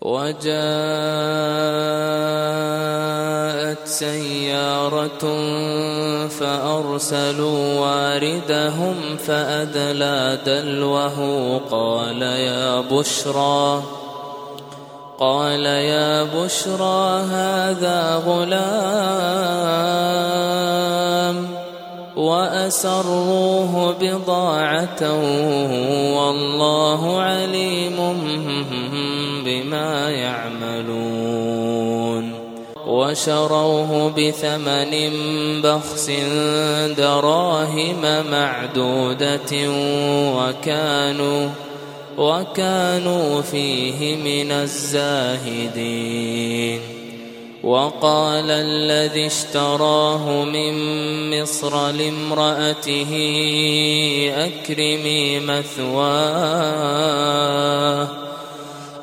وجاءت سيارة فأرسلوا واردهم فأدلى دلوه قال يا بشرى قال يا بشرى هذا غلام وأسروه بضاعة والله عليم بما يعملون وشروه بثمن بخس دراهم معدودة وكانوا وكانوا فيه من الزاهدين وقال الذي اشتراه من مصر لامرأته أكرمي مثواه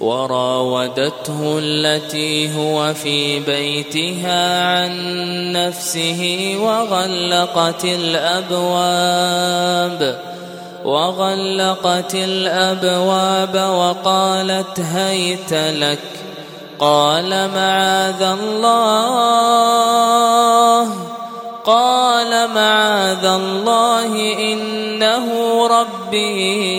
وراودته التي هو في بيتها عن نفسه وغلقت الأبواب وغلقت الأبواب وقالت هيت لك قال معاذ الله قال معاذ الله إنه ربي.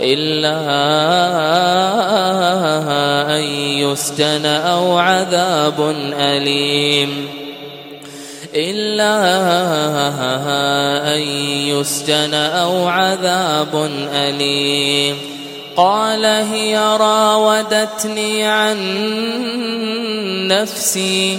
إلا أن يسجن أو عذاب أليم. إلا أن يسجن أو عذاب أليم. قال هي راودتني عن نفسي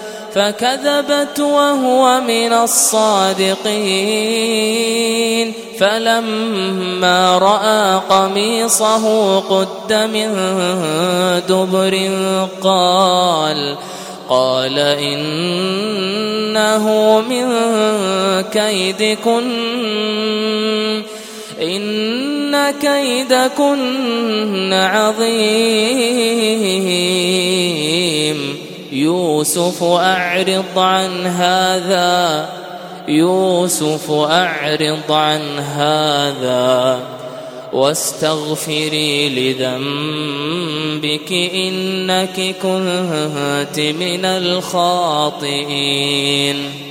فكذبت وهو من الصادقين. فلما رأى قميصه قد من دبر قال قال إنه من كيدكن إن كيدكن عظيم. يوسف أعرض عن هذا. يوسف أعرض عن هذا. واستغفري لذنبك إنك كنت من الخاطئين.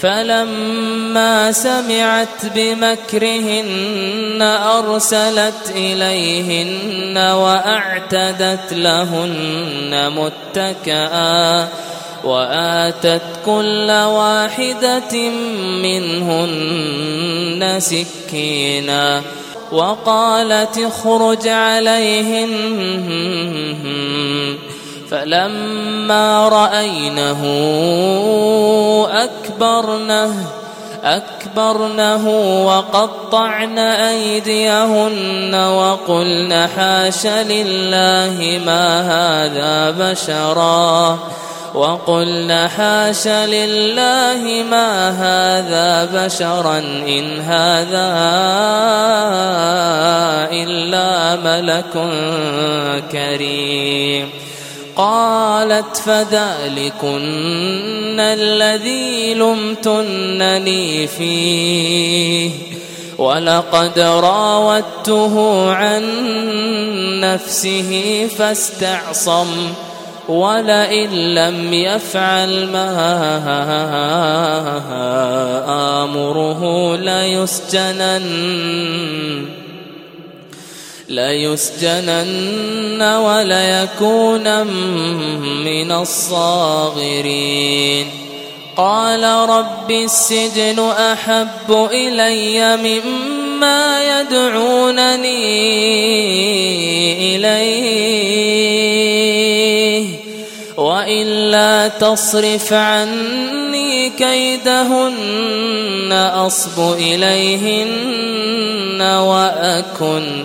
فلما سمعت بمكرهن أرسلت إليهن وأعتدت لهن متكئا وآتت كل واحدة منهن سكينا وقالت اخرج عليهن فلما رأينه أكبرنه أكبرنه وقطعن أيديهن وقلن حاش لله ما هذا بشرا وقلن حاش لله ما هذا بشرا إن هذا إلا ملك كريم. قالت فذلكن الذي لمتنني فيه ولقد راودته عن نفسه فاستعصم ولئن لم يفعل ما آمره ليسجنن. ليسجنن وليكون من الصاغرين. قال رب السجن أحب إلي مما يدعونني إليه وإلا تصرف عني كيدهن أصب إليهن وأكن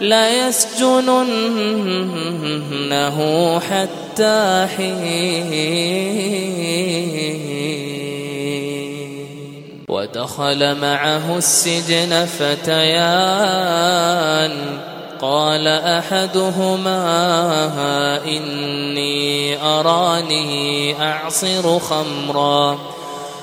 ليسجننه حتى حين. ودخل معه السجن فتيان. قال أحدهما إني أراني أعصر خمرا.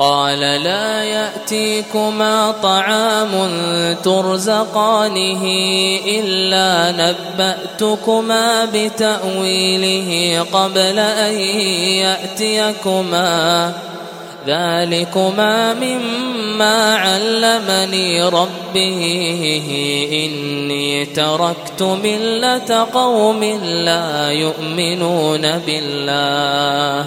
قال لا يأتيكما طعام ترزقانه إلا نبأتكما بتأويله قبل أن يأتيكما. ذلكما مما علمني ربه. إني تركت ملة قوم لا يؤمنون بالله.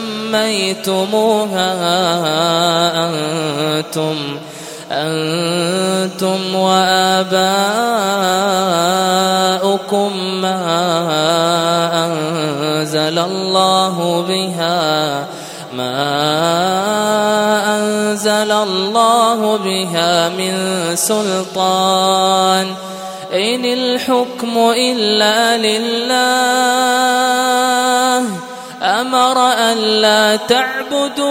سميتموها أنتم أنتم وآباؤكم ما أنزل الله بها ما أنزل الله بها من سلطان. إن الحكم إلا لله أمر أن لا تعبدوا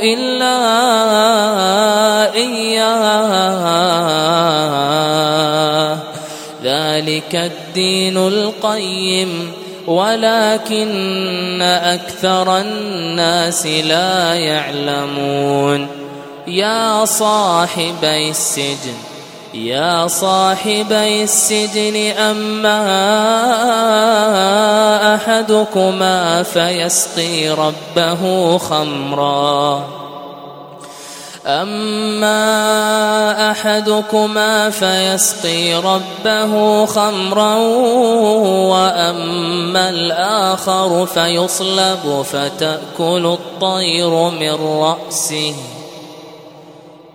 إلا إياه. ذلك الدين القيم ولكن أكثر الناس لا يعلمون. يا صاحبي السجن يا صاحبي السجن أما أحدكما فيسقي ربه خمرًا. أما أحدكما فيسقي ربه خمرا وأما الآخر فيصلب فتأكل الطير من رأسه.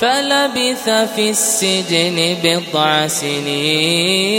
فلبث في السجن بضع سنين.